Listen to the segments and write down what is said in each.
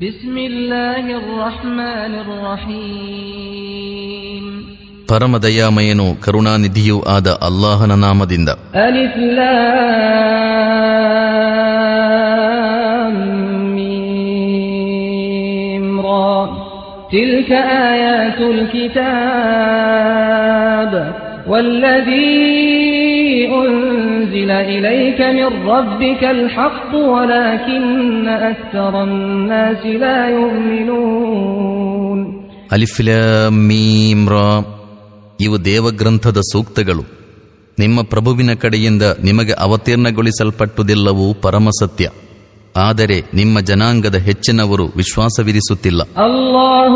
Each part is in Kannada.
بسم الله الرحمن الرحيم ಪರಮದಯಾಮಯನು ಕರುಣಾನಿಧಿಯೂ ಆದ ಅಲ್ಲಾಹನ ನಾಮದಿಂದ ألف لام ميم را تلك آيات الكتاب والذي أنزل إليك من ربك الحق ولكن أكثر الناس لا يؤمنون ಅಲಿಫ್ಲಾಮ್ ಮೀಮ್ ರಾ ಇವು ದೇವಗ್ರಂಥದ ಸೂಕ್ತಗಳು ನಿಮ್ಮ ಪ್ರಭುವಿನ ಕಡೆಯಿಂದ ನಿಮಗೆ ಅವತೀರ್ಣಗೊಳಿಸಲ್ಪಟ್ಟುದೆಲ್ಲವೂ ಪರಮಸತ್ಯ ಆದರೆ ನಿಮ್ಮ ಜನಾಂಗದ ಹೆಚ್ಚಿನವರು ವಿಶ್ವಾಸವಿರಿಸುತ್ತಿಲ್ಲ الله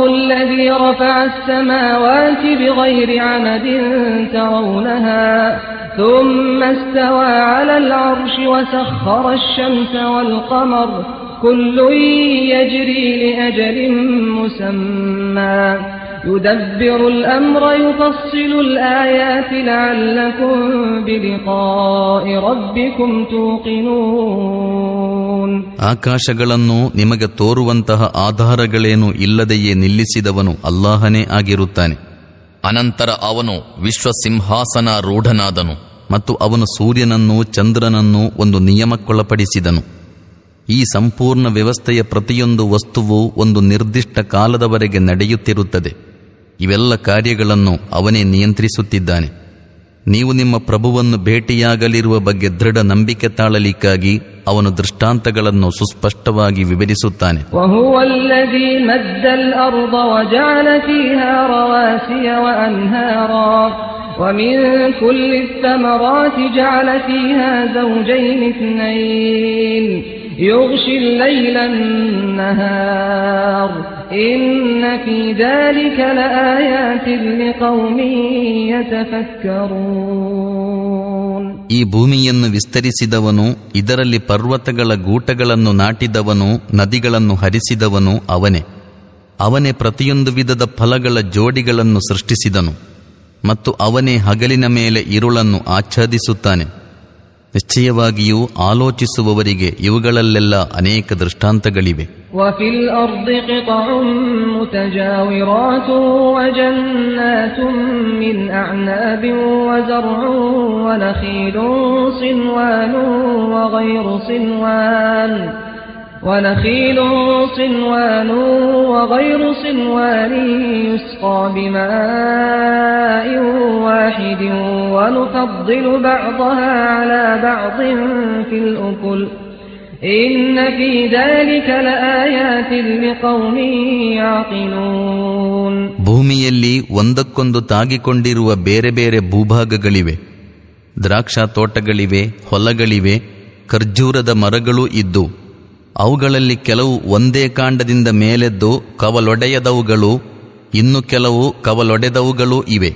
الذي رفع السماوات بغير عمد ترونها ثم استوى على العرش وسخر الشمس والقمر كل يجري لأجل مسمى يدبر الأمر يفصل الآيات لعلكم بلقاء ربكم توقنون ಆಕಾಶಗಳನ್ನು ನಿಮಗೆ ತೋರುವಂತಹ ಆಧಾರಗಳೇನು ಇಲ್ಲದೆಯೇ ನಿಲ್ಲಿಸಿದವನು ಅಲ್ಲಾಹನೇ ಆಗಿರುತ್ತಾನೆ ಅನಂತರ ಅವನು ವಿಶ್ವಸಿಂಹಾಸನ ರೂಢನಾದನು ಮತ್ತು ಅವನು ಸೂರ್ಯನನ್ನು ಚಂದ್ರನನ್ನು ಒಂದು ನಿಯಮಕ್ಕೊಳಪಡಿಸಿದನು. ಈ ಸಂಪೂರ್ಣ ವ್ಯವಸ್ಥೆಯ ಪ್ರತಿಯೊಂದು ವಸ್ತುವು ಒಂದು ನಿರ್ದಿಷ್ಟ ಕಾಲದವರೆಗೆ ನಡೆಯುತ್ತಿರುತ್ತದೆ. ಇವೆಲ್ಲ ಕಾರ್ಯಗಳನ್ನು ಅವನೇ ನಿಯಂತ್ರಿಸುತ್ತಿದ್ದಾನೆ. ನೀವು ನಿಮ್ಮ ಪ್ರಭುವನ್ನು ಭೇಟಿಯಾಗಲಿರುವ ಬಗ್ಗೆ ದೃಢ ನಂಬಿಕೆ ತಾಳಲಿಕ್ಕಾಗಿ ಅವನು ದೃಷ್ಟಾಂತಗಳನ್ನು ಸುಸ್ಪಷ್ಟವಾಗಿ ವಿವರಿಸುತ್ತಾನೆ وهو الذي مد الأرض وجعل فيها رواسي وأنهارا ومن كل الثمرات جعل فيها زوجين اثنين يغشي الليل النهار إن في ذلك لآيات لقوم يتفكرون ಈ ಭೂಮಿಯನ್ನು ವಿಸ್ತರಿಸಿದವನು ಇದರಲ್ಲಿ ಪರ್ವತಗಳ ಗೂಟಗಳನ್ನು ನಾಟಿದವನು ನದಿಗಳನ್ನು ಹರಿಸಿದವನು ಅವನೇ ಅವನೇ ಪ್ರತಿಯೊಂದು ವಿಧದ ಫಲಗಳ ಜೋಡಿಗಳನ್ನು ಸೃಷ್ಟಿಸಿದನು ಮತ್ತು ಅವನೇ ಹಗಲಿನ ಮೇಲೆ ಇರುಳನ್ನು ಆಚ್ಛಾದಿಸುತ್ತಾನೆ ನಿಶ್ಚಯವಾಗಿಯೂ ಆಲೋಚಿಸುವವರಿಗೆ ಇವುಗಳಲ್ಲೆಲ್ಲ ಅನೇಕ ದೃಷ್ಟಾಂತಗಳಿವೆ وفي ونخيل صنوان وغير صنوان ونخيل صنوان وغير صنوان يسقى بماء واحد ونفضل بعضها على بعض في الأكل إن في ذلك لآيات لقوم يعقلون ಭೂಮಿಯಲ್ಲಿ ಒಂದಕ್ಕೊಂದು ತಾಗಿಕೊಂಡಿರುವ ಬೇರೆ ಬೇರೆ ಭೂಭಾಗಗಳಿವೆ ದ್ರಾಕ್ಷಾ ತೋಟಗಳಿವೆ ಹೊಲಗಳಿವೆ ಖರ್ಜೂರದ ಮರಗಳೂ ಇದ್ದು ಅವುಗಳಲ್ಲಿ ಕೆಲವು ಒಂದೇ ಕಾಂಡದಿಂದ ಮೇಲೆದ್ದು ಕವಲೊಡೆಯದವುಗಳು, ಇನ್ನು ಕೆಲವು ಕವಲೊಡೆದವುಗಳೂ ಇವೆ.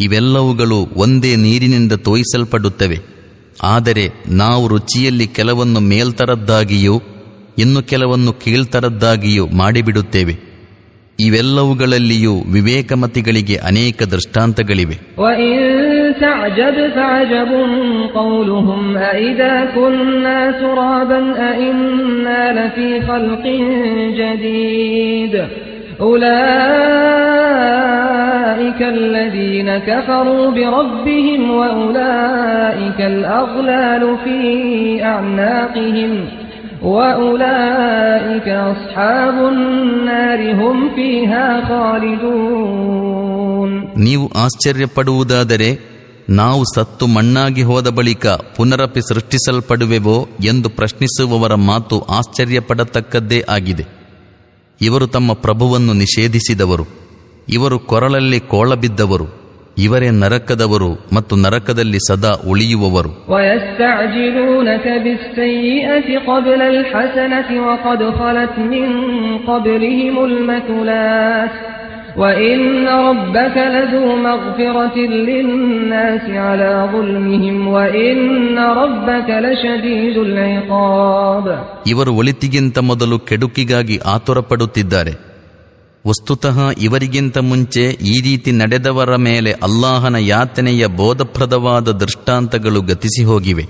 ಇವೆಲ್ಲವುಗಳು ಒಂದೇ ನೀರಿನಿಂದ ತೋಯಿಸಲ್ಪಡುತ್ತವೆ. ಆದರೆ ನಾವು ರುಚಿಯಲ್ಲಿ ಕೆಲವನ್ನು ಮೇಲ್ತರದ್ದಾಗಿಯೂ, ಇನ್ನು ಕೆಲವನ್ನು ಕೀಳ್ತರದ್ದಾಗಿಯೂ ಮಾಡಿಬಿಡುತ್ತೇವೆ. ಇವೆಲ್ಲವುಗಳಲ್ಲಿಯೂ ವಿವೇಕಮತಿಗಳಿಗೆ ಅನೇಕ ದೃಷ್ಟಾಂತಗಳಿವೆ. تعجب فعجب قولهم أإذا كنا ترابا أإنا لفي خلق جديد أولئك الذين كفروا بربهم وأولئك الأغلال في أعناقهم وأولئك أصحاب النار هم فيها خالدون ನೀವು ಆಶ್ಚರ್ಯಪಡುವುದಾದರೆ ನಾವು ಸತ್ತು ಮಣ್ಣಾಗಿ ಹೋದ ಬಳಿಕ ಪುನರಪಿ ಸೃಷ್ಟಿಸಲ್ಪಡುವೆವೋ ಎಂದು ಪ್ರಶ್ನಿಸುವವರ ಮಾತು ಆಶ್ಚರ್ಯಪಡತಕ್ಕದ್ದೇ ಆಗಿದೆ. ಇವರು ತಮ್ಮ ಪ್ರಭುವನ್ನು ನಿಷೇಧಿಸಿದವರು. ಇವರು ಕೊರಳಲ್ಲಿ ಕೋಳಬಿದ್ದವರು ಇವರೇ ನರಕದವರು ಮತ್ತು ನರಕದಲ್ಲಿ ಸದಾ ಉಳಿಯುವವರು. ويستعجلونك بالسيئة قبل الحسنة وقد خلت من قبلهم المثلات وإن ربك لذو مغفرة للناس على ظلمهم وإن ربك لشديد العقاب ಇವರು ಒಳಿತಿಗಿಂತ ಮೊದಲು ಕೆಡುಕಿಗಾಗಿ ಆತುರಪಡುತ್ತಿದ್ದಾರೆ ವಸ್ತುತಃ ಇವರಿಗಿಂತ ಮುಂಚೆ ಈ ರೀತಿ ನಡೆದವರ ಮೇಲೆ ಅಲ್ಲಾಹನ ಯಾತನೆಯ ಬೋಧಪ್ರದವಾದ ದೃಷ್ಟಾಂತಗಳು ಗತಿಸಿ ಹೋಗಿವೆ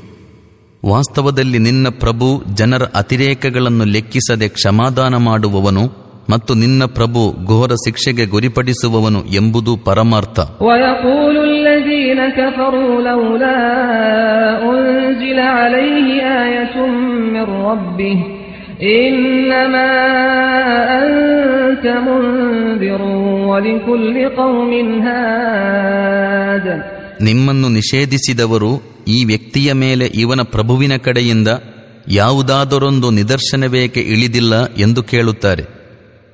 ವಾಸ್ತವದಲ್ಲಿ ನಿನ್ನ ಪ್ರಭು ಜನರ ಅತಿರೇಕಗಳನ್ನು ಲೆಕ್ಕಿಸದೆ ಕ್ಷಮಾದಾನ ಮಾಡುವವನು ಮತ್ತು ನಿನ್ನ ಪ್ರಭು ಘೋರ ಶಿಕ್ಷೆಗೆ ಗುರಿಪಡಿಸುವವನು ಎಂಬುದು ಪರಮಾರ್ಥ. ನಿಮ್ಮನ್ನು ನಿಷೇಧಿಸಿದವರು ಈ ವ್ಯಕ್ತಿಯ ಮೇಲೆ ಇವನ ಪ್ರಭುವಿನ ಕಡೆಯಿಂದ ಯಾವುದಾದರೊಂದು ನಿದರ್ಶನವೇಕೆ ಇಳಿದಿಲ್ಲ ಎಂದು ಕೇಳುತ್ತಾರೆ.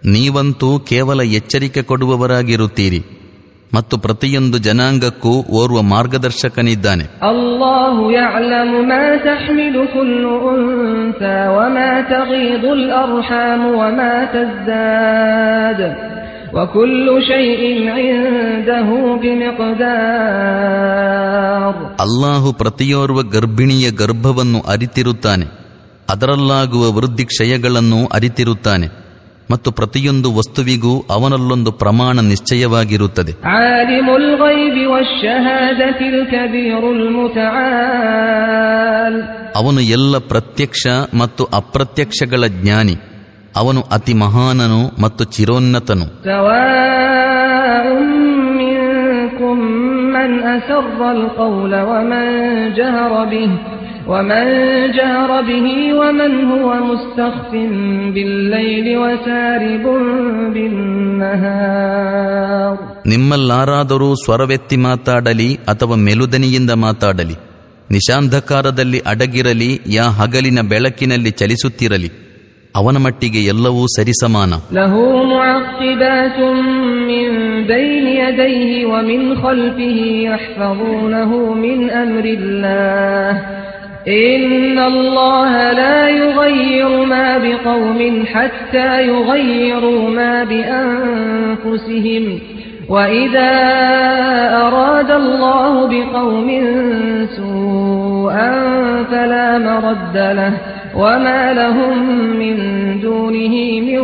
ನೀವಂತೂ ಕೇವಲ ಎಚ್ಚರಿಕೆ ಕೊಡುವವರಾಗಿರುತ್ತೀರಿ ಮತ್ತು ಪ್ರತಿಯೊಂದು ಜನಾಂಗಕ್ಕೂ ಓರ್ವ ಮಾರ್ಗದರ್ಶಕನಿದ್ದಾನೆ. ಅಲ್ಲಾಹು ಪ್ರತಿಯೋರ್ವ ಗರ್ಭಿಣಿಯ ಗರ್ಭವನ್ನು ಅರಿತಿರುತ್ತಾನೆ. ಅದರಲ್ಲಾಗುವ ವೃದ್ಧಿ ಕ್ಷಯಗಳನ್ನು ಅರಿತಿರುತ್ತಾನೆ. ಮತ್ತು ಪ್ರತಿಯೊಂದು ವಸ್ತುವಿಗೂ ಅವನಲ್ಲೊಂದು ಪ್ರಮಾಣ ನಿಶ್ಚಯವಾಗಿರುತ್ತದೆ عالم الغيب والشهادة الكبير المتعال ಅವನು ಎಲ್ಲ ಪ್ರತ್ಯಕ್ಷ ಮತ್ತು ಅಪ್ರತ್ಯಕ್ಷಗಳ ಜ್ಞಾನಿ ಅವನು ಅತಿ ಮಹಾನನು ಮತ್ತು ಚಿರೋನ್ನತನು سواء منكم من أسر القول ومن جهر به ومن جهر به ومن هو مستخف بالليل وسارب بالنهار ನಿಮ್ಮಲ್ಲಾರಾದರೂ ಸ್ವರವೆತ್ತಿ ಮಾತಾಡಲಿ ಅಥವಾ ಮೆಲುದನಿಯಿಂದ ಮಾತಾಡಲಿ ನಿಶಾಂಧಕಾರದಲ್ಲಿ ಅಡಗಿರಲಿ ಯಾ ಹಗಲಿನ ಬೆಳಕಿನಲ್ಲಿ ಚಲಿಸುತ್ತಿರಲಿ ಅವನ ಮಟ್ಟಿಗೆ ಎಲ್ಲವೂ ಸರಿಸಮಾನ له معقبات من بين يديه ومن خلفه يحفظونه من أمر الله إن الله لا يغير ما بقوم حتى يغيروا ما بأنفسهم وإذا أراد الله بقوم سوءا فلا مرد له وما لهم من دونه من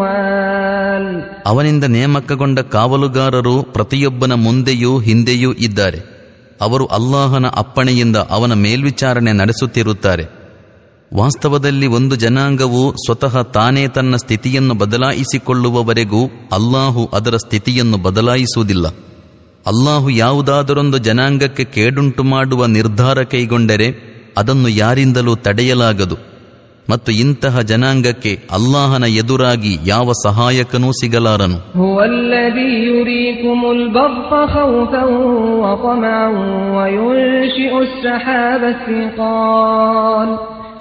وال ಅವನಿಂದ ನೇಮಕಗೊಂಡ ಕಾವಲುಗಾರರು ಪ್ರತಿಯೊಬ್ಬನ ಮುಂದೆಯೂ ಹಿಂದೆಯೂ ಇದ್ದಾರೆ ಅವರು ಅಲ್ಲಾಹನ ಅಪ್ಪಣೆಯಿಂದ ಅವನ ಮೇಲ್ವಿಚಾರಣೆ ನಡೆಸುತ್ತಿರುತ್ತಾರೆ. ವಾಸ್ತವದಲ್ಲಿ ಒಂದು ಜನಾಂಗವು ಸ್ವತಃ ತಾನೇ ತನ್ನ ಸ್ಥಿತಿಯನ್ನು ಬದಲಾಯಿಸಿಕೊಳ್ಳುವವರೆಗೂ ಅಲ್ಲಾಹು ಅದರ ಸ್ಥಿತಿಯನ್ನು ಬದಲಾಯಿಸುವುದಿಲ್ಲ. ಅಲ್ಲಾಹು ಯಾವುದಾದರೊಂದು ಜನಾಂಗಕ್ಕೆ ಕೇಡುಂಟು ಮಾಡುವ ನಿರ್ಧಾರ ಕೈಗೊಂಡರೆ ಅದನ್ನು ಯಾರಿಂದಲೂ ತಡೆಯಲಾಗದು. ಮತ್ತು ಇಂತಹ ಜನಾಂಗಕ್ಕೆ ಅಲ್ಲಾಹನ ಎದುರಾಗಿ ಯಾವ ಸಹಾಯಕನೂ ಸಿಗಲಾರನು.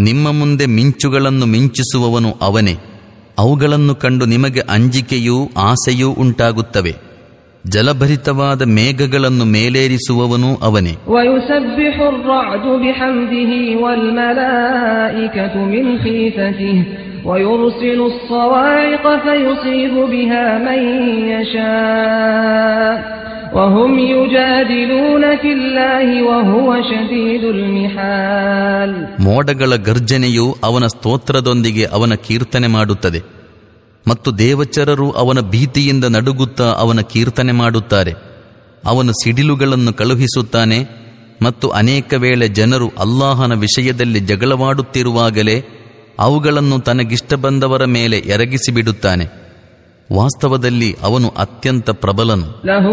ನಿಮ್ಮ ಮುಂದೆ ಮಿಂಚುಗಳನ್ನು ಮಿಂಚಿಸುವವನು ಅವನೇ. ಅವುಗಳನ್ನು ಕಂಡು ನಿಮಗೆ ಅಂಜಿಕೆಯೂ ಆಸೆಯೂ ಉಂಟಾಗುತ್ತವೆ. ಜಲಭರಿತವಾದ ಮೇಘಗಳನ್ನು ಮೇಲೇರಿಸುವವನೂ ಅವನೇ ويسبح الرعد بحمده والملائكة من خيفته ويرسل الصواعق فيصيب بها من يشاء وهم يجادلون في الله وهو شديد المحال ಮೋಡಗಳ ಗರ್ಜನೆಯು ಅವನ ಸ್ತೋತ್ರದೊಂದಿಗೆ ಅವನ ಕೀರ್ತನೆ ಮಾಡುತ್ತದೆ ಮತ್ತು ದೇವಚರರು ಅವನ ಭೀತಿಯಿಂದ ನಡುಗುತ್ತಾ ಅವನ ಕೀರ್ತನೆ ಮಾಡುತ್ತಾರೆ. ಅವನು ಸಿಡಿಲುಗಳನ್ನು ಕಳುಹಿಸುತ್ತಾನೆ ಮತ್ತು ಅನೇಕ ವೇಳೆ ಜನರು ಅಲ್ಲಾಹನ ವಿಷಯದಲ್ಲಿ ಜಗಳವಾಡುತ್ತಿರುವಾಗಲೇ ಅವುಗಳನ್ನು ತನಗಿಷ್ಟ ಬಂದವರ ಮೇಲೆ ಎರಗಿಸಿಬಿಡುತ್ತಾನೆ ವಾಸ್ತವದಲ್ಲಿ ಅವನು ಅತ್ಯಂತ ಪ್ರಬಲನು. له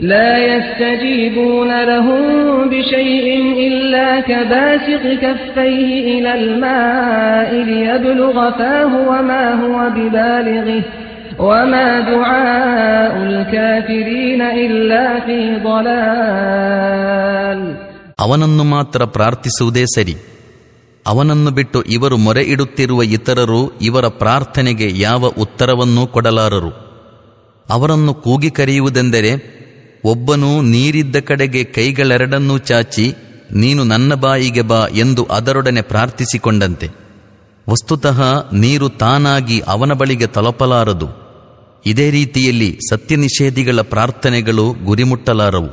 دعوة الحق والذين يدعون من دونه لا يستجيبون لهم بشيء لا يستجيبون لهم بشيء إلا كباسط كفيه إلى الماء ليبلغ فاه وما هو ببالغه وما دعاء الكافرين إلا في ضلال ಅವನನ್ನು ಮಾತ್ರ ಪ್ರಾರ್ಥಿಸುವುದೇ ಸರಿ ಅವನನ್ನು ಬಿಟ್ಟು ಇವರು ಮೊರೆ ಇಡುತ್ತಿರುವ ಇತರರು ಇವರ ಪ್ರಾರ್ಥನೆಗೆ ಯಾವ ಉತ್ತರವನ್ನೂ ಕೊಡಲಾರರು ಅವರನ್ನು ಕೂಗಿ ಕರೆಯುವುದೆಂದರೆ ಒಬ್ಬನು ನೀರಿದ್ದ ಕಡೆಗೆ ಕೈಗಳೆರಡನ್ನೂ ಚಾಚಿ, ನೀನು ನನ್ನ ಬಾಯಿಗೆ ಬಾ ಎಂದು ಅದರೊಡನೆ ಪ್ರಾರ್ಥಿಸಿಕೊಂಡಂತೆ. ವಸ್ತುತಃ ನೀರು ತಾನಾಗಿ ಅವನ ಬಳಿಗೆ ತಲುಪಲಾರದು. ಇದೇ ರೀತಿಯಲ್ಲಿ ಸತ್ಯ ನಿಷೇಧಿಗಳ ಪ್ರಾರ್ಥನೆಗಳು ಗುರಿಮುಟ್ಟಲಾರವು.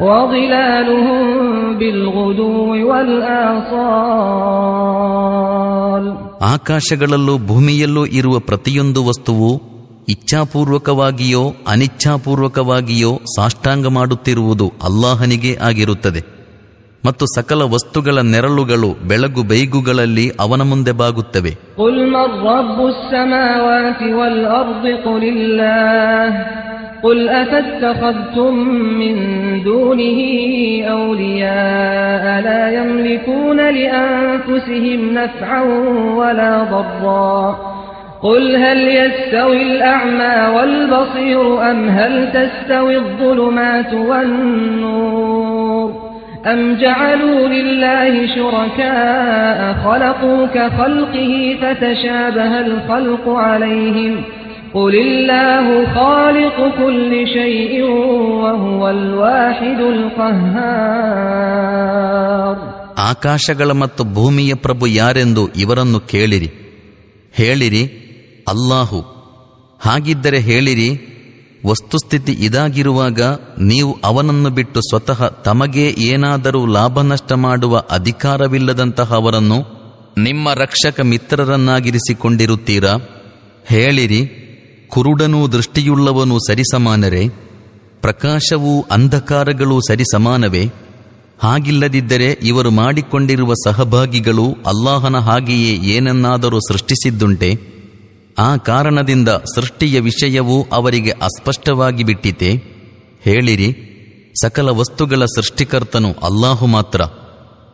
ولله يسجد من في السماوات والأرض طوعا وكرها وظلالهم بالغدو والآصال ಆಕಾಶಗಳಲ್ಲೂ ಭೂಮಿಯಲ್ಲೂ ಇರುವ ಪ್ರತಿಯೊಂದು ವಸ್ತುವು ಇಚ್ಛಾಪೂರ್ವಕವಾಗಿಯೋ ಅನಿಚ್ಛಾಪೂರ್ವಕವಾಗಿಯೋ ಸಾಷ್ಟಾಂಗ ಮಾಡುತ್ತಿರುವುದು ಅಲ್ಲಾಹನಿಗೆ ಆಗಿರುತ್ತದೆ ಮತ್ತು ಸಕಲ ವಸ್ತುಗಳ ನೆರಳುಗಳು ಬೆಳಗು ಬೈಗುಗಳಲ್ಲಿ ಅವನ ಮುಂದೆ ಬಾಗುತ್ತವೆ قل قل أفاتخذتم من دونه أولياء لا يملكون لأنفسهم نفعا ولا ضرا. قل هل يستوي الأعمى والبصير أم هل تستوي الظلمات والنور؟ أم جعلوا لله شركاء خلقوا كخلقه فتشابه الخلق عليهم قل الله خالق كل شيء وهو الواحد القهار ಆಕಾಶಗಳ ಮತ್ತು ಭೂಮಿಯ ಪ್ರಭು ಯಾರೆಂದು ಇವರನ್ನು ಕೇಳಿರಿ ಹೇಳಿರಿ ಅಲ್ಲಾಹು ಹಾಗಿದ್ದರೆ ಹೇಳಿರಿ ವಸ್ತುಸ್ಥಿತಿ ಇದಾಗಿರುವಾಗ ನೀವು ಅವನನ್ನು ಬಿಟ್ಟು ಸ್ವತಃ ತಮಗೆ ಏನಾದರೂ ಲಾಭ ನಷ್ಟ ಮಾಡುವ ಅಧಿಕಾರವಿಲ್ಲದಂತಹವರನ್ನು ನಿಮ್ಮ ರಕ್ಷಕ ಮಿತ್ರರನ್ನಾಗಿರಿಸಿಕೊಂಡಿರುತ್ತೀರಾ ಹೇಳಿರಿ ಕುರುಡನೂ ದೃಷ್ಟಿಯುಳ್ಳವನು ಸರಿಸಮಾನರೇ, ಪ್ರಕಾಶವೂ ಅಂಧಕಾರಗಳೂ ಸರಿಸಮಾನವೇ, ಹಾಗಿಲ್ಲದಿದ್ದರೆ ಇವರು ಮಾಡಿಕೊಂಡಿರುವ ಸಹಭಾಗಿಗಳು ಅಲ್ಲಾಹನ ಹಾಗೆಯೇ ಏನನ್ನಾದರೂ ಸೃಷ್ಟಿಸಿದ್ದುಂಟೆ, ಆ ಕಾರಣದಿಂದ ಸೃಷ್ಟಿಯ ವಿಷಯವೂ ಅವರಿಗೆ ಅಸ್ಪಷ್ಟವಾಗಿ ಬಿಟ್ಟಿತೆ, ಹೇಳಿರಿ, ಸಕಲ ವಸ್ತುಗಳ ಸೃಷ್ಟಿಕರ್ತನು ಅಲ್ಲಾಹು ಮಾತ್ರ.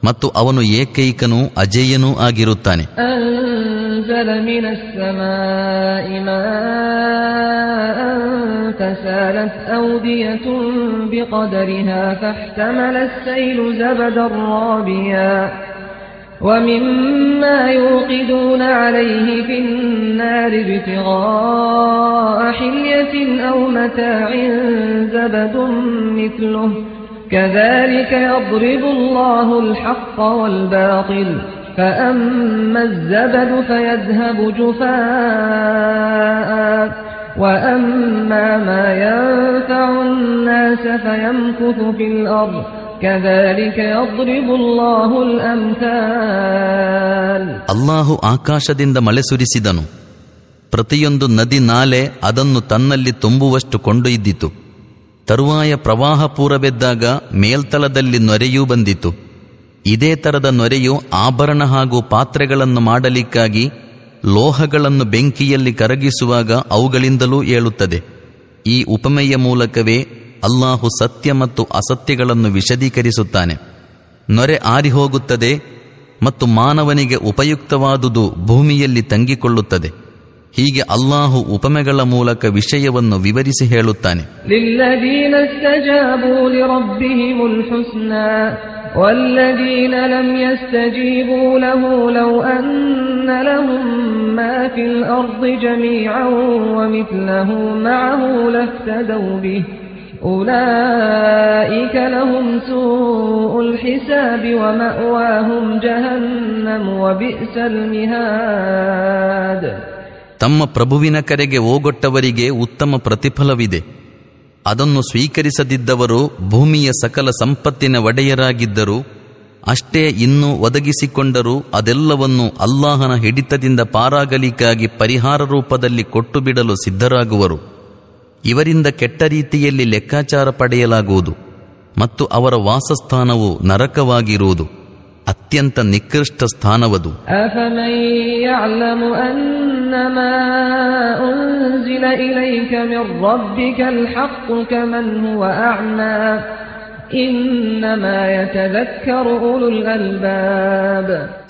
ಮತ್ತು ಅವನು ಏಕೈಕನೂ ಅಜೇಯನೂ ಆಗಿರುತ್ತಾನೆ أنزل من السماء ماء فسالت أودية بقدرها فاحتمل السيل زبدا رابيا ومما يوقدون عليه في النار ابتغاء حلية أو متاع زبد مثله كذلك يضرب الله الحق والباطل فأما الزبد فيذهب جفاء وأما ما ينفع الناس فيمكث في الأرض كذلك يضرب الله الأمثال ಅಲ್ಲಾಹು ಆಕಾಶದಿಂದ ಮಳೆ ಸುರಿಸಿದನು ಪ್ರತಿಯೊಂದು ನದಿ ನಾಲೆ ಅದನ್ನು ತನ್ನಲ್ಲಿ ತುಂಬುವಷ್ಟು ಕೊಂಡೊಯ್ದಿತು ತರುವಾಯ ಪ್ರವಾಹ ಪೂರವೆದ್ದಾಗ ಮೇಲ್ತಲದಲ್ಲಿ ನೊರೆಯೂ ಬಂದಿತು. ಇದೇ ತರದ ನೊರೆಯು ಆಭರಣ ಹಾಗೂ ಪಾತ್ರೆಗಳನ್ನು ಮಾಡಲಿಕ್ಕಾಗಿ ಲೋಹಗಳನ್ನು ಬೆಂಕಿಯಲ್ಲಿ ಕರಗಿಸುವಾಗ ಅವುಗಳಿಂದಲೂ ಏಳುತ್ತದೆ. ಈ ಉಪಮೆಯ ಮೂಲಕವೇ ಅಲ್ಲಾಹು ಸತ್ಯ ಮತ್ತು ಅಸತ್ಯಗಳನ್ನು ವಿಶದೀಕರಿಸುತ್ತಾನೆ. ನೊರೆ ಆರಿಹೋಗುತ್ತದೆ ಮತ್ತು ಮಾನವನಿಗೆ ಉಪಯುಕ್ತವಾದುದು ಭೂಮಿಯಲ್ಲಿ ತಂಗಿಕೊಳ್ಳುತ್ತದೆ. ಹೀಗೆ ಅಲ್ಲಾಹು ಉಪಮೆಗಳ ಮೂಲಕ ವಿಷಯವನ್ನು ವಿವರಿಸಿ ಹೇಳುತ್ತಾನೆ للذين استجابوا لربهم الحسنى والذين لم يستجيبوا له لو أن لهم ما في الأرض جميعا ومثله معه لافتدوا به أولئك لهم سوء الحساب ومأواهم جهنم وبئس المهاد ತಮ್ಮ ಪ್ರಭುವಿನ ಕರೆಗೆ ಓಗೊಟ್ಟವರಿಗೆ ಉತ್ತಮ ಪ್ರತಿಫಲವಿದೆ. ಅದನ್ನು ಸ್ವೀಕರಿಸದಿದ್ದವರು ಭೂಮಿಯ ಸಕಲ ಸಂಪತ್ತಿನ ಒಡೆಯರಾಗಿದ್ದರು. ಅಷ್ಟೇ ಇನ್ನೂ ಒದಗಿಸಿಕೊಂಡರೂ ಅದೆಲ್ಲವನ್ನು ಅಲ್ಲಾಹನ ಹಿಡಿತದಿಂದ ಪಾರಾಗಲಿಕ್ಕಾಗಿ ಪರಿಹಾರ ರೂಪದಲ್ಲಿ ಕೊಟ್ಟು ಬಿಡಲು ಸಿದ್ಧರಾಗುವರು. ಇವರಿಂದ ಕೆಟ್ಟ ರೀತಿಯಲ್ಲಿ ಲೆಕ್ಕಾಚಾರ ಪಡೆಯಲಾಗುವುದು ಮತ್ತು ಅವರ ವಾಸಸ್ಥಾನವು ನರಕವಾಗಿರುವುದು. ಅತ್ಯಂತ ನಿಕೃಷ್ಟ ಸ್ಥಾನವದು.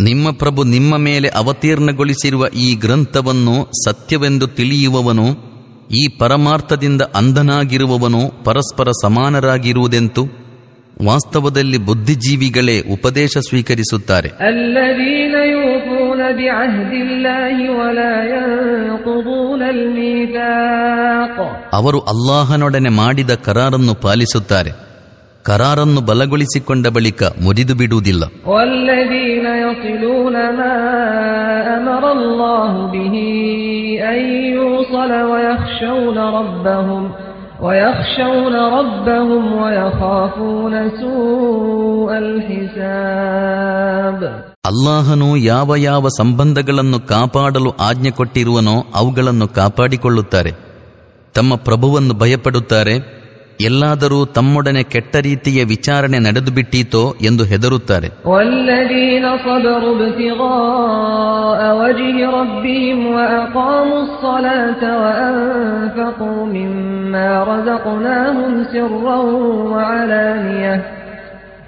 ನಿಮ್ಮ ಪ್ರಭು ನಿಮ್ಮ ಮೇಲೆ ಅವತೀರ್ಣಗೊಳಿಸಿರುವ ಈ ಗ್ರಂಥವನ್ನು ಸತ್ಯವೆಂದು ತಿಳಿಯುವವನು ಈ ಪರಮಾರ್ಥದಿಂದ ಅಂಧನಾಗಿರುವವನು ಪರಸ್ಪರ ಸಮಾನರಾಗಿರುವುದೆಂತು? ವಾಸ್ತವದಲ್ಲಿ ಬುದ್ಧಿಜೀವಿಗಳೇ ಉಪದೇಶ ಸ್ವೀಕರಿಸುತ್ತಾರೆ. ಅವರು ಅಲ್ಲಾಹನೊಡನೆ ಮಾಡಿದ ಕರಾರನ್ನು ಪಾಲಿಸುತ್ತಾರೆ. ಕರಾರನ್ನು ಬಲಗೊಳಿಸಿಕೊಂಡ ಬಳಿಕ ಮುರಿದು ಬಿಡುವುದಿಲ್ಲ. ಅಮರಲ್ಲಾಹು ಬಿಹಿ ಅಯ್ಯೋ أمر الله به أن يوصل ويخشون ربهم ويخشون ربهم ويخافون سوء الحساب ಅಲ್ಲಾಹನು ಯಾವ ಯಾವ ಸಂಬಂಧಗಳನ್ನು ಕಾಪಾಡಲು ಆಜ್ಞೆ ಕೊಟ್ಟಿರುವನೋ ಅವುಗಳನ್ನು ಕಾಪಾಡಿಕೊಳ್ಳುತ್ತಾರೆ ತಮ್ಮ ಪ್ರಭುವನ್ನು ಭಯಪಡುತ್ತಾರೆ ಎಲ್ಲಾದರೂ ತಮ್ಮೊಡನೆ ಕೆಟ್ಟ ರೀತಿಯ ವಿಚಾರಣೆ ನಡೆದು ಬಿಟ್ಟೀತೋ ಎಂದು ಹೆದರುತ್ತಾರೆ. ಒಲ್ಲದೀನ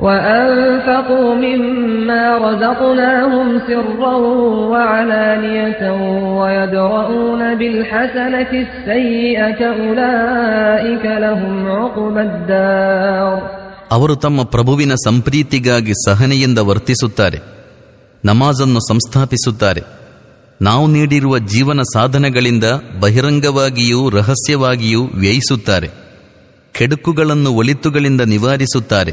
وأنفقوا مما رزقناهم سرا وعلانية وأنفقوا مما رزقناهم سرا وعلانية ويدرؤون بالحسنة السيئة أولئك لهم عقبى الدار ಅವರು ತಮ್ಮ ಪ್ರಭುವಿನ ಸಂಪ್ರೀತಿಗಾಗಿ ಸಹನೆಯಿಂದ ವರ್ತಿಸುತ್ತಾರೆ ನಮಾಜನ್ನು ಸಂಸ್ಥಾಪಿಸುತ್ತಾರೆ ನಾವು ನೀಡಿರುವ ಜೀವನ ಸಾಧನಗಳಿಂದ ಬಹಿರಂಗವಾಗಿಯೂ ರಹಸ್ಯವಾಗಿಯೂ ವ್ಯಯಿಸುತ್ತಾರೆ ಕೆಡುಕುಗಳನ್ನು ಒಳಿತುಗಳಿಂದ ನಿವಾರಿಸುತ್ತಾರೆ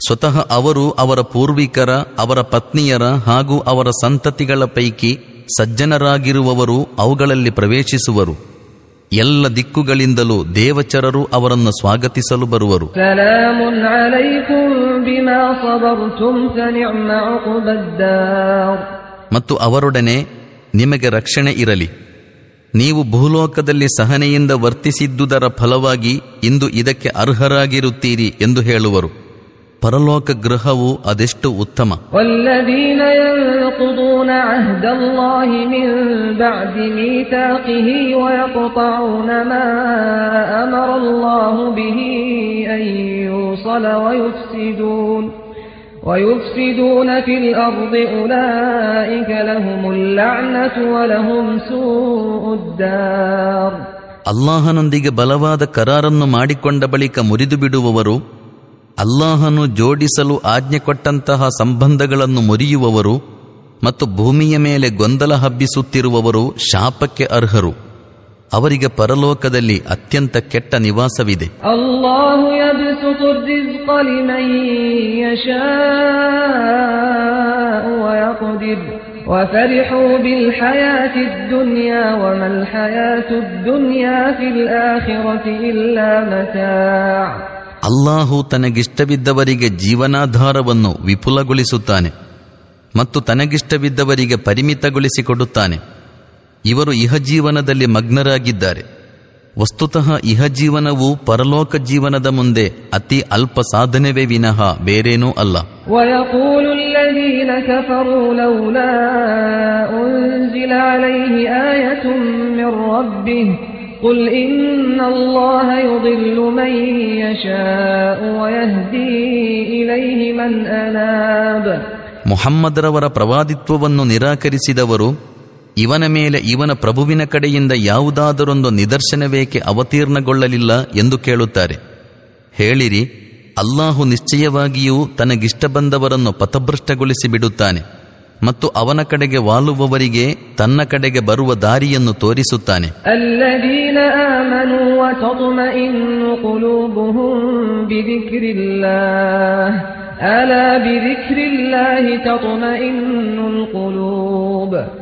ಸ್ವತಃ ಅವರು ಅವರ ಪೂರ್ವಿಕರ ಅವರ ಪತ್ನಿಯರ ಹಾಗೂ ಅವರ ಸಂತತಿಗಳ ಪೈಕಿ ಸಜ್ಜನರಾಗಿರುವವರು ಅವುಗಳಲ್ಲಿ ಪ್ರವೇಶಿಸುವರು. ಎಲ್ಲ ದಿಕ್ಕುಗಳಿಂದಲೂ ದೇವಚರರು ಅವರನ್ನು ಸ್ವಾಗತಿಸಲು ಬರುವರು. ಮತ್ತು ಅವರೊಡನೆ ನಿಮಗೆ ರಕ್ಷಣೆ ಇರಲಿ. ನೀವು ಭೂಲೋಕದಲ್ಲಿ ಸಹನೆಯಿಂದ ವರ್ತಿಸಿದ್ದುದರ ಫಲವಾಗಿ ಇಂದು ಇದಕ್ಕೆ ಅರ್ಹರಾಗಿರುತ್ತೀರಿ ಎಂದು ಹೇಳುವರು. ಪರಲೋಕ ಗೃಹವು ಅದೆಷ್ಟು ಉತ್ತಮ والذين ينقضون عهد الله من بعد ميثاقه ويقطعون ما أمر الله به أن يوصل ويفسدون ويفسدون في الأرض أولئك لهم اللعنة ولهم سوء الدار ಅಲ್ಲಾಹನೊಂದಿಗೆ ಬಲವಾದ ಕರಾರನ್ನು ಮಾಡಿಕೊಂಡ ಬಳಿಕ ಮುರಿದು ಬಿಡುವವರು ಅಲ್ಲಾಹನು ಜೋಡಿಸಲು ಆಜ್ಞೆ ಕೊಟ್ಟಂತಹ ಸಂಬಂಧಗಳನ್ನು ಮುರಿಯುವವರು ಮತ್ತು ಭೂಮಿಯ ಮೇಲೆ ಗೊಂದಲ ಹಬ್ಬಿಸುತ್ತಿರುವವರು ಶಾಪಕ್ಕೆ ಅರ್ಹರು. ಅವರಿಗೆ ಪರಲೋಕದಲ್ಲಿ ಅತ್ಯಂತ ಕೆಟ್ಟ ನಿವಾಸವಿದೆ. ಅಲ್ಲಾಹು يبسط الرزق لمن يشاء ويقدر وفرحوا بالحياة الدنيا وما الحياة الدنيا في الآخرة إلا متاع ಅಲ್ಲಾಹು ತನಗಿಷ್ಟವಿದ್ದವರಿಗೆ ಜೀವನಾಧಾರವನ್ನು ವಿಪುಲಗೊಳಿಸುತ್ತಾನೆ ಮತ್ತು ತನಗಿಷ್ಟವಿದ್ದವರಿಗೆ ಪರಿಮಿತಗೊಳಿಸಿಕೊಡುತ್ತಾನೆ ಇವರು ಇಹಜೀವನದಲ್ಲಿ ಮಗ್ನರಾಗಿದ್ದಾರೆ ವಸ್ತುತಃ ಇಹಜೀವನವು ಪರಲೋಕ ಜೀವನದ ಮುಂದೆ ಅತಿ ಅಲ್ಪ ಸಾಧನೆವೇ ವಿನಃ ಬೇರೇನೂ ಅಲ್ಲ ويقول الذين كفروا لولا أنزل عليه آية من ربه قل إن الله يضل من يشاء ويهدي إليه من أناب ಮುಹಮ್ಮದರವರ ಪ್ರವಾದಿತ್ವವನ್ನು ನಿರಾಕರಿಸಿದವರು ಇವನ ಮೇಲೆ ಇವನ ಪ್ರಭುವಿನ ಕಡೆಯಿಂದ ಯಾವುದಾದರೊಂದು ನಿದರ್ಶನವೇಕೆ ಅವತೀರ್ಣಗೊಳ್ಳಲಿಲ್ಲ ಎಂದು ಕೇಳುತ್ತಾರೆ ಹೇಳಿರಿ ಅಲ್ಲಾಹು ನಿಶ್ಚಯವಾಗಿಯೂ ತನಗಿಷ್ಟ ಬಂದವರನ್ನು ಪಥಭ್ರಷ್ಟಗೊಳಿಸಿ ಬಿಡುತ್ತಾನೆ ಮತ್ತು ಅವನ ಕಡೆಗೆ ವಾಲುವವರಿಗೆ ತನ್ನ ಕಡೆಗೆ ಬರುವ ದಾರಿಯನ್ನು ತೋರಿಸುತ್ತಾನೆ.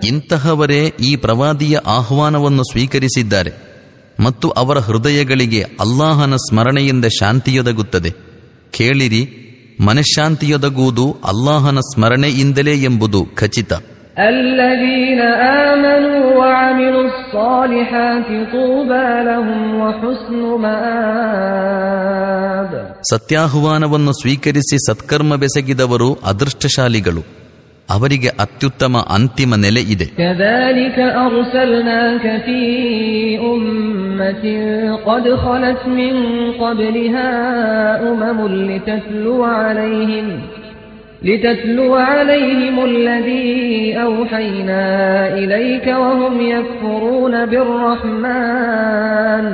ಇಂತಹವರೇ ಈ ಪ್ರವಾದಿಯ ಆಹ್ವಾನವನ್ನು ಸ್ವೀಕರಿಸಿದ್ದಾರೆ ಮತ್ತು ಅವರ ಹೃದಯಗಳಿಗೆ ಅಲ್ಲಾಹನ ಸ್ಮರಣೆಯಿಂದ ಶಾಂತಿಯೊದಗುತ್ತದೆ ಕೇಳಿರಿ ಮನಃಶಾಂತಿಯೊದಗುವುದು ಅಲ್ಲಾಹನ ಸ್ಮರಣೆಯಿಂದಲೇ ಎಂಬುದು ಖಚಿತ. ಸತ್ಯಾಹ್ವಾನವನ್ನು ಸ್ವೀಕರಿಸಿ ಸತ್ಕರ್ಮ ಬೆಸಗಿದವರು ಅದೃಷ್ಟಶಾಲಿಗಳು. ಅವರಿಗೆ ಅತ್ಯುತ್ತಮ ಅಂತಿಮ ನೆಲೆ ಇದೆ كذلك أرسلناك في أمة قد خلت من قبلها أمم لتتلو عليهم لتتلو عليهم الذي أوحينا إليك وهم يكفرون بالرحمن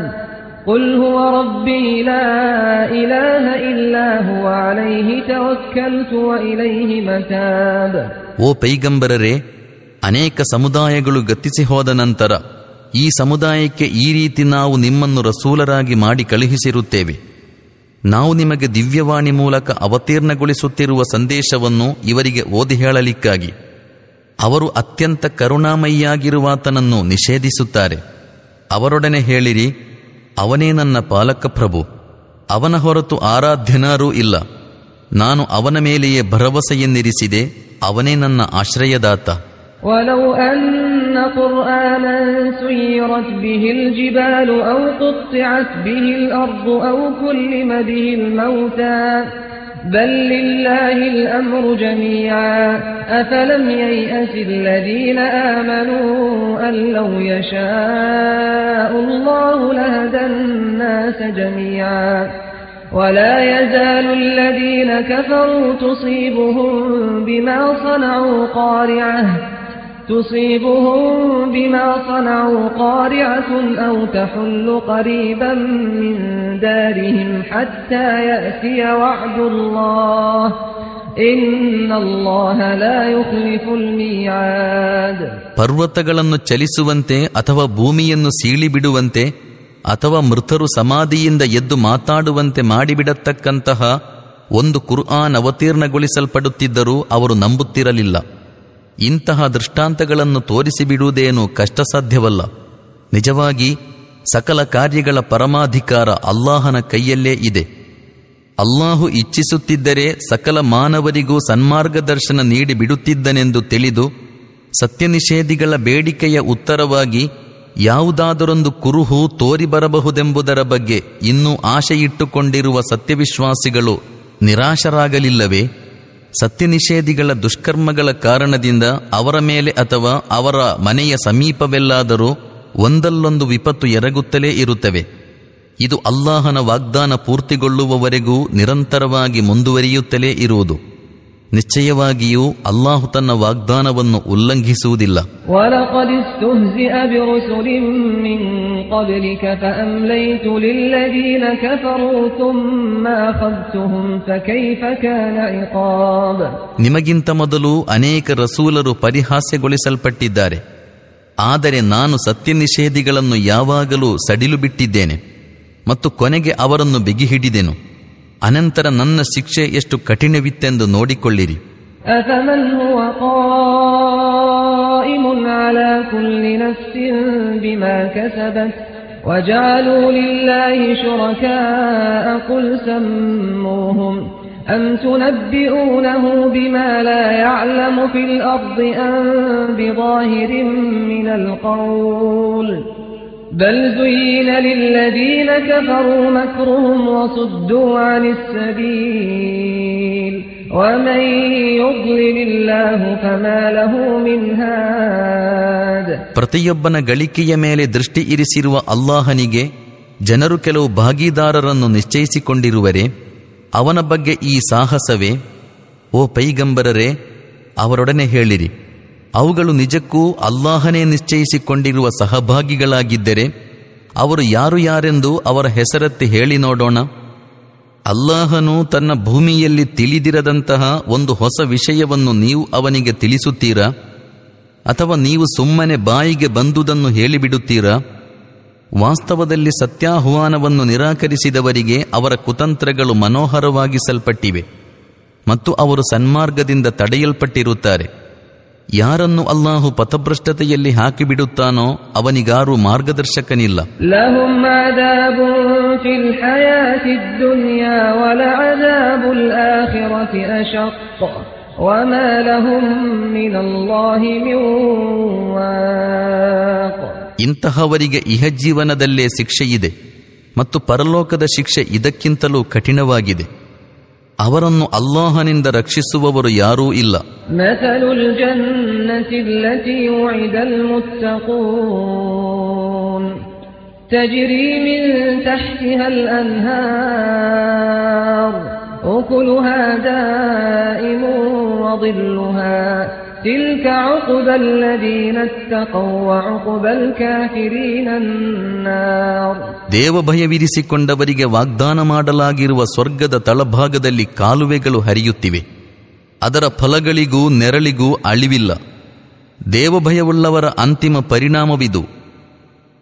قل هو ربي لا إله إلا هو عليه توكلت وإليه متاب ಓ ಪೈಗಂಬರರೇ, ಅನೇಕ ಸಮುದಾಯಗಳು ಗತಿಸಿ ಹೋದ ನಂತರ ಈ ಸಮುದಾಯಕ್ಕೆ ಈ ರೀತಿ ನಾವು ನಿಮ್ಮನ್ನು ರಸೂಲರಾಗಿ ಮಾಡಿ ಕಳುಹಿಸಿರುತ್ತೇವೆ. ನಾವು ನಿಮಗೆ ದಿವ್ಯವಾಣಿ ಮೂಲಕ ಅವತೀರ್ಣಗೊಳಿಸುತ್ತಿರುವ ಸಂದೇಶವನ್ನು ಇವರಿಗೆ ಓದಿ ಹೇಳಲಿಕ್ಕಾಗಿ. ಅವರು ಅತ್ಯಂತ ಕರುಣಾಮಯಿಯಾಗಿರುವಾತನನ್ನು ನಿಷೇಧಿಸುತ್ತಾರೆ. ಅವರೊಡನೆ ಹೇಳಿರಿ, ಅವನೇ ನನ್ನ ಪಾಲಕ ಪ್ರಭು, ಅವನ ಹೊರತು ಆರಾಧ್ಯನಾರೂ ಇಲ್ಲ. ನಾನು ಅವನ ಮೇಲೆಯೇ ಭರವಸೆಯನ್ನಿರಿಸಿದೆ ಅವನೇ ನನ್ನ ಆಶ್ರಯದಾತ ولو أن قرآنا سيرت به الجبال أو قطعت به الأرض أو كلم به الموتى بل لله الأمر جميعا أفلم ييأس الذين آمنوا أن لو يشاء الله لهدى الناس جميعا ولا يزال الذين كفروا تصيبهم بما صنعوا قارعة تصيبهم بما صنعوا قارعة أو تحل قريبا من دارهم حتى يأتي وعد الله إن الله لا يخلف الميعاد ಪರ್ವತಗಳನ್ನು ಚಲಿಸುವಂತೆ ಅಥವಾ ಭೂಮಿಯನ್ನು ಸೀಳಿಬಿಡುವಂತೆ ಅಥವಾ ಮೃತರು ಸಮಾಧಿಯಿಂದ ಎದ್ದು ಮಾತಾಡುವಂತೆ ಮಾಡಿಬಿಡತಕ್ಕಂತಹ ಒಂದು ಕುರ್ಆನ್ ಅವತೀರ್ಣಗೊಳಿಸಲ್ಪಡುತ್ತಿದ್ದರೂ ಅವರು ನಂಬುತ್ತಿರಲಿಲ್ಲ. ಇಂತಹ ದೃಷ್ಟಾಂತಗಳನ್ನು ತೋರಿಸಿಬಿಡುವುದೇನು ಕಷ್ಟಸಾಧ್ಯವಲ್ಲ. ನಿಜವಾಗಿ, ಸಕಲ ಕಾರ್ಯಗಳ ಪರಮಾಧಿಕಾರ ಅಲ್ಲಾಹನ ಕೈಯಲ್ಲೇ ಇದೆ. ಅಲ್ಲಾಹು ಇಚ್ಛಿಸುತ್ತಿದ್ದರೆ ಸಕಲ ಮಾನವರಿಗೂ ಸನ್ಮಾರ್ಗದರ್ಶನ ನೀಡಿ ಬಿಡುತ್ತಿದ್ದನೆಂದು ತಿಳಿದು ಸತ್ಯನಿಷೇಧಿಗಳ ಬೇಡಿಕೆಯ ಉತ್ತರವಾಗಿ ಯಾವುದಾದರೊಂದು ಕುರುಹು ತೋರಿಬರಬಹುದೆಂಬುದರ ಬಗ್ಗೆ ಇನ್ನೂ ಆಶೆಯಿಟ್ಟುಕೊಂಡಿರುವ ಸತ್ಯವಿಶ್ವಾಸಿಗಳು ನಿರಾಶರಾಗಲಿಲ್ಲವೇ? ಸತ್ಯನಿಷೇಧಿಗಳ ದುಷ್ಕರ್ಮಗಳ ಕಾರಣದಿಂದ ಅವರ ಮೇಲೆ ಅಥವಾ ಅವರ ಮನೆಯ ಸಮೀಪವೆಲ್ಲಾದರೂ ಒಂದಲ್ಲೊಂದು ವಿಪತ್ತು ಎರಗುತ್ತಲೇ ಇರುತ್ತವೆ. ಇದು ಅಲ್ಲಾಹನ ವಾಗ್ದಾನ ಪೂರ್ತಿಗೊಳ್ಳುವವರೆಗೂ ನಿರಂತರವಾಗಿ ಮುಂದುವರಿಯುತ್ತಲೇ ಇರುವುದು. ನಿಶ್ಚಯವಾಗಿಯೂ ಅಲ್ಲಾಹು ತನ್ನ ವಾಗ್ದಾನವನ್ನು ಉಲ್ಲಂಘಿಸುವುದಿಲ್ಲ. ನಿಮಗಿಂತ ಮೊದಲು ಅನೇಕ ರಸೂಲರು ಪರಿಹಾಸ್ಯಗೊಳಿಸಲ್ಪಟ್ಟಿದ್ದಾರೆ. ಆದರೆ ನಾನು ಸತ್ಯ ನಿಷೇಧಿಗಳನ್ನು ಯಾವಾಗಲೂ ಸಡಿಲು ಬಿಟ್ಟಿದ್ದೇನೆ ಮತ್ತು ಕೊನೆಗೆ ಅವರನ್ನು ಬಿಗಿಹಿಡಿದೆನು. ಅನಂತರ ನನ್ನ ಶಿಕ್ಷೆ ಎಷ್ಟು ಕಠಿಣವಿತ್ತೆಂದು ನೋಡಿಕೊಳ್ಳಿರಿ أفمن هو قائم على كل نفس بما كسبت وجعلوا لله شركاء قل سموهم أم تنبئونه بما لا يعلم في الأرض أم بظاهر من القول بل زين للذين كفروا مكرهم وصدوا عن السبيل ومن يضلل الله فما له من هاد ಪ್ರತಿಯೊಬ್ಬನ ಗಳಿಕೆಯ ಮೇಲೆ ದೃಷ್ಟಿ ಇರಿಸಿರುವ ಅಲ್ಲಾಹನಿಗೆ ಜನರು ಕೆಲವು ಭಾಗೀದಾರರನ್ನು ನಿಶ್ಚಯಿಸಿಕೊಂಡಿರುವರೆ ಅವನ ಬಗ್ಗೆ ಈ ಸಾಹಸವೇ ಓ ಪೈಗಂಬರರೇ ಅವರೊಡನೆ ಹೇಳಿರಿ ಅವುಗಳು ನಿಜಕ್ಕೂ ಅಲ್ಲಾಹನೇ ನಿಶ್ಚಯಿಸಿಕೊಂಡಿರುವ ಸಹಭಾಗಿಗಳಾಗಿದ್ದರೆ ಅವರು ಯಾರು ಯಾರೆಂದು ಅವರ ಹೆಸರತ್ತಿ ಹೇಳಿ ನೋಡೋಣ. ಅಲ್ಲಾಹನು ತನ್ನ ಭೂಮಿಯಲ್ಲಿ ತಿಳಿದಿರದಂತಹ ಒಂದು ಹೊಸ ವಿಷಯವನ್ನು ನೀವು ಅವನಿಗೆ ತಿಳಿಸುತ್ತೀರಾ? ಅಥವಾ ನೀವು ಸುಮ್ಮನೆ ಬಾಯಿಗೆ ಬಂದುದನ್ನು ಹೇಳಿಬಿಡುತ್ತೀರಾ? ವಾಸ್ತವದಲ್ಲಿ ಸತ್ಯಾಹ್ವಾನವನ್ನು ನಿರಾಕರಿಸಿದವರಿಗೆ ಅವರ ಕುತಂತ್ರಗಳು ಮನೋಹರವಾಗಿಸಲ್ಪಟ್ಟಿವೆ ಮತ್ತು ಅವರು ಸನ್ಮಾರ್ಗದಿಂದ ತಡೆಯಲ್ಪಟ್ಟಿರುತ್ತಾರೆ. ಯಾರನ್ನು ಅಲ್ಲಾಹು ಪಥಭ್ರಷ್ಟತೆಯಲ್ಲಿ ಹಾಕಿಬಿಡುತ್ತಾನೋ ಅವನಿಗಾರು ಮಾರ್ಗದರ್ಶಕನಿಲ್ಲ. ಇಂತಹವರಿಗೆ ಇಹ ಜೀವನದಲ್ಲೇ ಶಿಕ್ಷೆಯಿದೆ ಮತ್ತು ಪರಲೋಕದ ಶಿಕ್ಷೆ ಇದಕ್ಕಿಂತಲೂ ಕಠಿಣವಾಗಿದೆ. ಅವರನ್ನು ಅಲ್ಲಾಹನಿಂದ ರಕ್ಷಿಸುವವರು ಯಾರೂ ಇಲ್ಲ مثل الجنة التي وعد المتقون تجري من تحتها الأنهار أكلها دائم وظلها تلك عقبى الذين اتقوا وعقبى الكافرين النار ದೇವಭಯವಿರಿಸಿಕೊಂಡವರಿಗೆ ವಾಗ್ದಾನ ಮಾಡಲಾಗಿರುವ ಸ್ವರ್ಗದ ತಳಭಾಗದಲ್ಲಿ ಕಾಲುವೆಗಳು ಹರಿಯುತ್ತಿವೆ ಅದರ ಫಲಗಳಿಗೂ ನೆರಳಿಗೂ ಅಳಿವಿಲ್ಲ ದೇವಭಯವುಳ್ಳವರ ಅಂತಿಮ ಪರಿಣಾಮವಿದು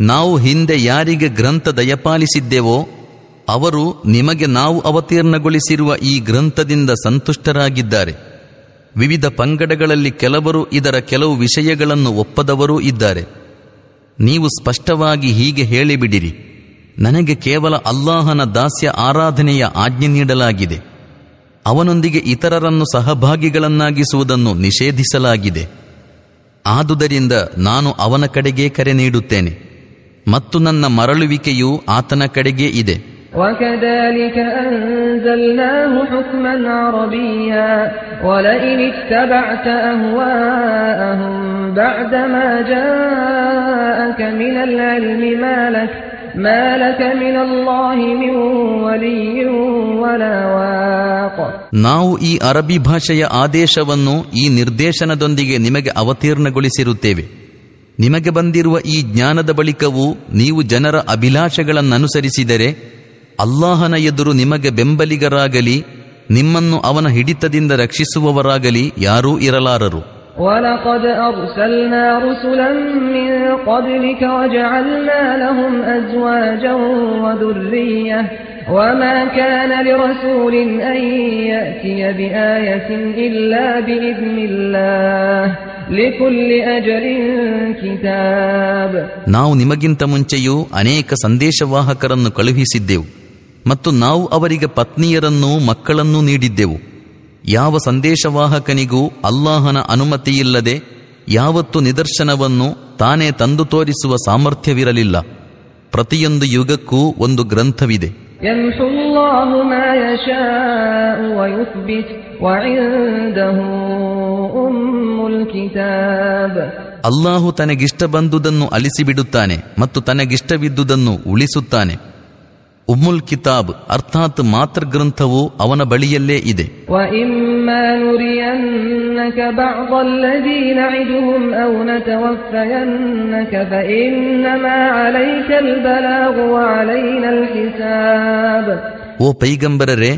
ನಾವು ಹಿಂದೆ ಯಾರಿಗೆ ಗ್ರಂಥ ದಯಪಾಲಿಸಿದ್ದೆವೋ, ಅವರು ನಿಮಗೆ ನಾವು ಅವತೀರ್ಣಗೊಳಿಸಿರುವ ಈ ಗ್ರಂಥದಿಂದ ಸಂತುಷ್ಟರಾಗಿದ್ದಾರೆ. ವಿವಿಧ ಪಂಗಡಗಳಲ್ಲಿ ಕೆಲವರು ಇದರ ಕೆಲವು ವಿಷಯಗಳನ್ನು ಒಪ್ಪದವರೂ ಇದ್ದಾರೆ. ನೀವು ಸ್ಪಷ್ಟವಾಗಿ ಹೀಗೆ ಹೇಳಿಬಿಡಿರಿ, ನನಗೆ ಕೇವಲ ಅಲ್ಲಾಹನ ದಾಸ್ಯ ಆರಾಧನೆಯ ಆಜ್ಞೆ ನೀಡಲಾಗಿದೆ. ಅವನೊಂದಿಗೆ ಇತರರನ್ನು ಸಹಭಾಗಿಗಳನ್ನಾಗಿಸುವುದನ್ನು ನಿಷೇಧಿಸಲಾಗಿದೆ. ಆದುದರಿಂದ ನಾನು ಅವನ ಕಡೆಗೆ ಕರೆ ನೀಡುತ್ತೇನೆ. ಮತ್ತು ನನ್ನ ಮರಳುವಿಕೆಯು ಆತನ ಕಡೆಗೇ ಇದೆ وكذلك أنزلناه حكما عربيا ولئن اتبعت أهواءهم بعدما جاءك من العلم ما لك ما لك من الله من ولي ولا واق ನಾವು ಈ ಅರಬಿ ಭಾಷೆಯ ಆದೇಶವನ್ನು ಈ ನಿರ್ದೇಶನದೊಂದಿಗೆ ನಿಮಗೆ ಅವತೀರ್ಣಗೊಳಿಸಿರುತ್ತೇವೆ ನಿಮಗೆ ಬಂದಿರುವ ಈ ಜ್ಞಾನದ ಬಳಿಕವೂ ನೀವು ಜನರ ಅಭಿಲಾಷೆಗಳನ್ನನುಸರಿಸಿದರೆ ಅಲ್ಲಾಹನ ಎದುರು ನಿಮಗೆ ಬೆಂಬಲಿಗರಾಗಲಿ ನಿಮ್ಮನ್ನು ಅವನ ಹಿಡಿತದಿಂದ ರಕ್ಷಿಸುವವರಾಗಲಿ ಯಾರೂ ಇರಲಾರರು ولقد أرسلنا رسلا من قبلك وجعلنا لهم أزواجا وذرية وما كان لرسول أن يأتي بآية إلا بإذن الله لكل أجل كتاب ನಾವು ನಿಮಗಿಂತ ಮುಂಚೆಯೂ ಅನೇಕ ಸಂದೇಶವಾಹಕರನ್ನು ಕಳುಹಿಸಿದ್ದೆವು ಮತ್ತು ನಾವು ಅವರಿಗೆ ಪತ್ನಿಯರನ್ನೂ ಮಕ್ಕಳನ್ನೂ ನೀಡಿದ್ದೆವು ಯಾವ ಸಂದೇಶವಾಹಕನಿಗೂ ಅಲ್ಲಾಹನ ಅನುಮತಿಯಿಲ್ಲದೆ ಯಾವತ್ತು ನಿದರ್ಶನವನ್ನು ತಾನೇ ತಂದು ತೋರಿಸುವ ಸಾಮರ್ಥ್ಯವಿರಲಿಲ್ಲ ಪ್ರತಿಯೊಂದು ಯುಗಕ್ಕೂ ಒಂದು ಗ್ರಂಥವಿದೆ يمحو الله ما يشاء ويثبت وعنده أم الكتاب ಅಲ್ಲಾಹು ತನಗಿಷ್ಟ ಬಂದುದನ್ನು ಅಲಿಸಿಬಿಡುತ್ತಾನೆ ಮತ್ತು ತನಗಿಷ್ಟವಿದ್ದುದನ್ನು ಉಳಿಸುತ್ತಾನೆ ಉಮ್ಮುಲ್ ಕಿತಾಬ್ ಅರ್ಥಾತ್ ಮಾತೃ ಗ್ರಂಥವು ಅವನ ಬಳಿಯಲ್ಲೇ ಇದೆ. ಓ ಪೈಗಂಬರರೆ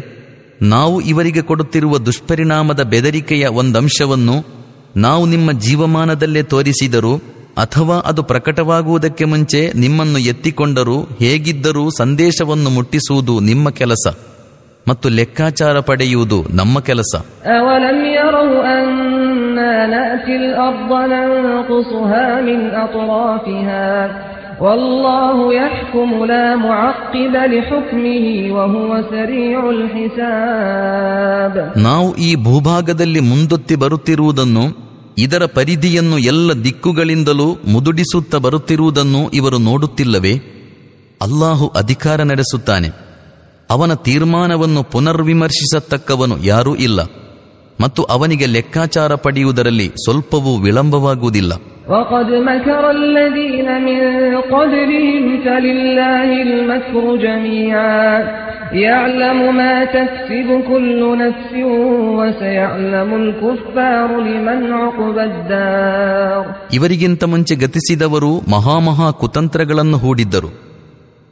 ನಾವು ಇವರಿಗೆ ಕೊಡುತ್ತಿರುವ ದುಷ್ಪರಿಣಾಮದ ಬೆದರಿಕೆಯ ಒಂದಂಶವನ್ನು ನಾವು ನಿಮ್ಮ ಜೀವಮಾನದಲ್ಲೇ ತೋರಿಸಿದರು ಅಥವಾ ಅದು ಪ್ರಕಟವಾಗುವುದಕ್ಕೆ ಮುಂಚೆ ನಿಮ್ಮನ್ನು ಎತ್ತಿಕೊಂಡರೂ ಹೇಗಿದ್ದರೂ ಸಂದೇಶವನ್ನು ಮುಟ್ಟಿಸುವುದು ನಿಮ್ಮ ಕೆಲಸ ಮತ್ತು ಲೆಕ್ಕಾಚಾರ ಪಡೆಯುವುದು ನಮ್ಮ ಕೆಲಸ. ನಾವು ಈ ಭೂಭಾಗದಲ್ಲಿ ಮುಂದೊತ್ತಿ ಬರುತ್ತಿರುವುದನ್ನು ಇದರ ಪರಿಧಿಯನ್ನು ಎಲ್ಲ ದಿಕ್ಕುಗಳಿಂದಲೂ ಮುದುಡಿಸುತ್ತ ಬರುತ್ತಿರುವುದನ್ನು ಇವರು ನೋಡುತ್ತಿಲ್ಲವೇ? ಅಲ್ಲಾಹು ಅಧಿಕಾರ ನಡೆಸುತ್ತಾನೆ. ಅವನ ತೀರ್ಮಾನವನ್ನು ಪುನರ್ವಿಮರ್ಶಿಸತಕ್ಕವನು ಯಾರೂ ಇಲ್ಲ. ಮತ್ತು ಅವನಿಗೆ ಲೆಕ್ಕಾಚಾರ ಪಡೆಯುವುದರಲ್ಲಿ ಸ್ವಲ್ಪವೂ ವಿಳಂಬವಾಗುವುದಿಲ್ಲ. ಇವರಿಗಿಂತ ಮುಂಚೆ ಗತಿಸಿದವರು ಮಹಾಮಹಾ ಕುತಂತ್ರಗಳನ್ನು ಹೂಡಿದ್ದರು.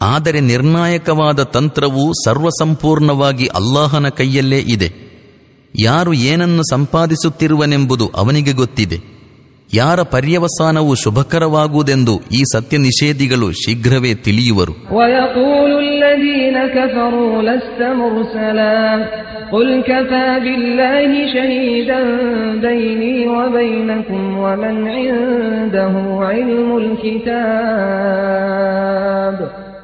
ಆದರೆ ನಿರ್ಣಾಯಕವಾದ ತಂತ್ರವು ಸರ್ವಸಂಪೂರ್ಣವಾಗಿ ಅಲ್ಲಾಹನ ಕೈಯಲ್ಲೇ ಇದೆ. ಯಾರು ಏನನ್ನು ಸಂಪಾದಿಸುತ್ತಿರುವನೆಂಬುದು ಅವನಿಗೆ ಗೊತ್ತಿದೆ. ಯಾರ ಪರ್ಯವಸಾನವು ಶುಭಕರವಾಗುವುದೆಂದು ಈ ಸತ್ಯ ನಿಷೇಧಿಗಳು ಶೀಘ್ರವೇ ತಿಳಿಯುವರು.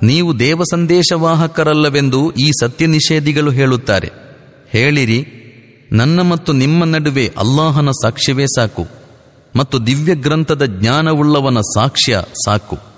ನೀವು ದೇವ ಸಂದೇಶವಾಹಕರಲ್ಲವೆಂದು ಈ ಸತ್ಯ ನಿಷೇಧಿಗಳು ಹೇಳುತ್ತಾರೆ. ಹೇಳಿರಿ ನನ್ನ ಮತ್ತು ನಿಮ್ಮ ನಡುವೆ ಅಲ್ಲಾಹನ ಸಾಕ್ಷ್ಯವೇ ಸಾಕು ಮತ್ತು ದಿವ್ಯ ಗ್ರಂಥದ ಜ್ಞಾನವುಳ್ಳವನ ಸಾಕ್ಷ್ಯ ಸಾಕು.